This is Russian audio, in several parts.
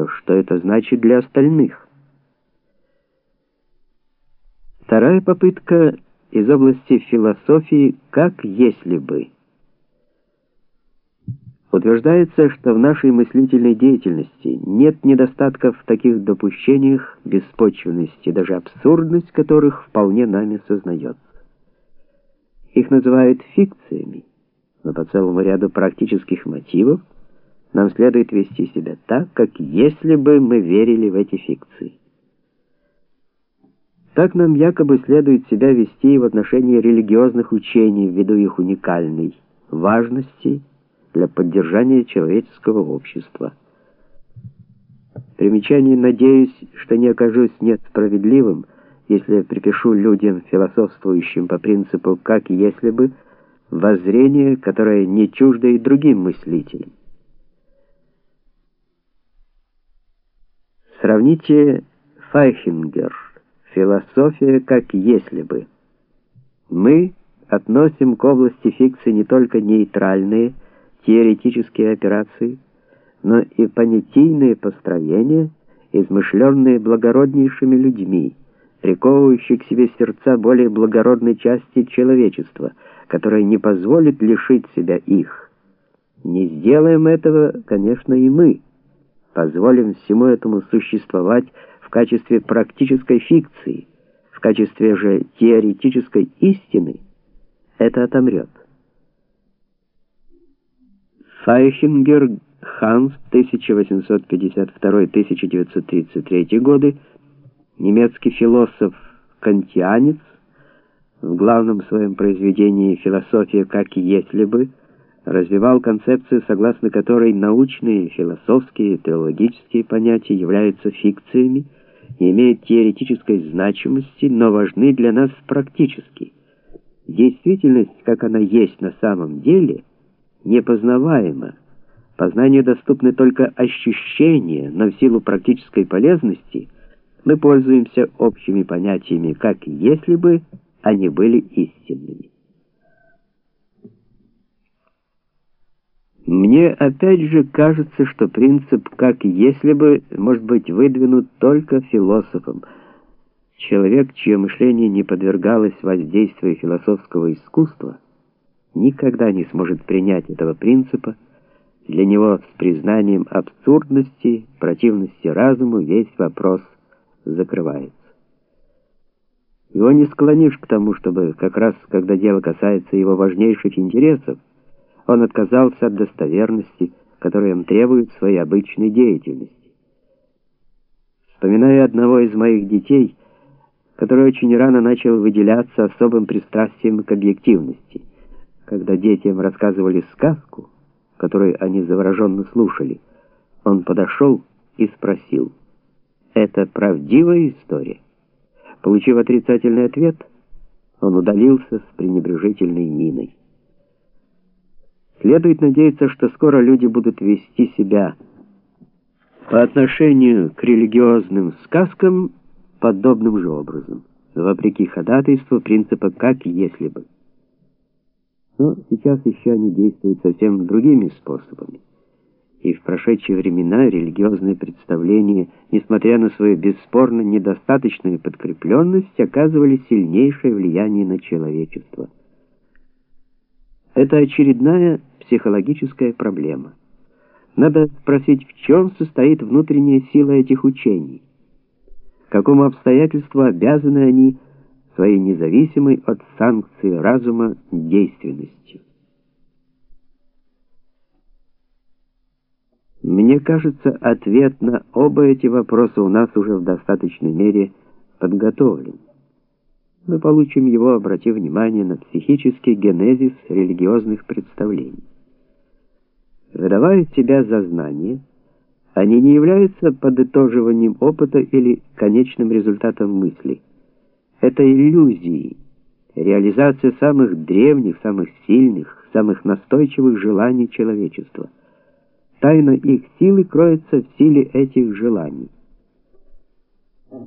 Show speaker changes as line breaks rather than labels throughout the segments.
то что это значит для остальных? Вторая попытка из области философии «как если бы». Утверждается, что в нашей мыслительной деятельности нет недостатков в таких допущениях, беспочвенности, даже абсурдность которых вполне нами сознается. Их называют фикциями, но по целому ряду практических мотивов нам следует вести себя так, как если бы мы верили в эти фикции. Так нам якобы следует себя вести в отношении религиозных учений ввиду их уникальной важности для поддержания человеческого общества. Примечание «надеюсь, что не окажусь несправедливым», если припишу людям, философствующим по принципу «как если бы», воззрение, которое не чуждо и другим мыслителям. Сравните Файхингер, философия как если бы. Мы относим к области фикции не только нейтральные, теоретические операции, но и понятийные построения, измышленные благороднейшими людьми, приковывающие к себе сердца более благородной части человечества, которая не позволит лишить себя их. Не сделаем этого, конечно, и мы. Позволим всему этому существовать в качестве практической фикции, в качестве же теоретической истины, это отомрет. Файхингер Ханс 1852-1933 годы, немецкий философ-кантианец, в главном своем произведении «Философия как если бы» развивал концепцию, согласно которой научные, философские, теологические понятия являются фикциями, не имеют теоретической значимости, но важны для нас практически. Действительность, как она есть на самом деле – непознаваемо. Познанию доступны только ощущения, но в силу практической полезности мы пользуемся общими понятиями, как если бы они были истинными. Мне опять же кажется, что принцип «как если бы» может быть выдвинут только философом. Человек, чье мышление не подвергалось воздействию философского искусства – никогда не сможет принять этого принципа, для него с признанием абсурдности, противности разуму весь вопрос закрывается. Его не склонишь к тому, чтобы как раз, когда дело касается его важнейших интересов, он отказался от достоверности, которую он требует в своей обычной деятельности. Вспоминаю одного из моих детей, который очень рано начал выделяться особым пристрастием к объективности когда детям рассказывали сказку, которую они завороженно слушали, он подошел и спросил, «Это правдивая история?» Получив отрицательный ответ, он удалился с пренебрежительной миной. Следует надеяться, что скоро люди будут вести себя по отношению к религиозным сказкам подобным же образом, вопреки ходатайству принципа «как если бы». Но сейчас еще они действуют совсем другими способами. И в прошедшие времена религиозные представления, несмотря на свою бесспорно недостаточную подкрепленность, оказывали сильнейшее влияние на человечество. Это очередная психологическая проблема. Надо спросить, в чем состоит внутренняя сила этих учений? Какому обстоятельству обязаны они своей независимой от санкций разума действенностью. Мне кажется, ответ на оба эти вопроса у нас уже в достаточной мере подготовлен. Мы получим его, обратив внимание на психический генезис религиозных представлений. Выдавая себя за знание, они не являются подытоживанием опыта или конечным результатом мысли – это иллюзии, реализация самых древних, самых сильных, самых настойчивых желаний человечества. Тайна их силы кроется в силе этих желаний.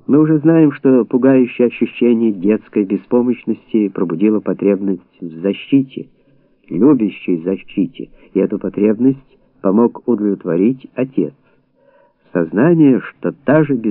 Мы уже знаем, что пугающее ощущение детской беспомощности пробудило потребность в защите, любящей защите, и эту потребность помог удовлетворить отец. сознание, что та же